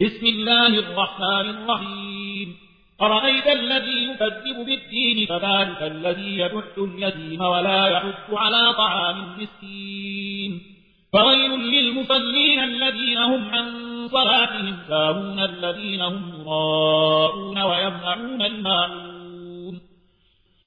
بسم الله الرحمن الرحيم. أرأيت الذي يكذب بالدين فذلك الذي يدح اليتيم ولا يحث على طعام المسكين. فويل للمصلين الذين هم عن صلاتهم ساهون الذين هم راءون ويمنعون الماعون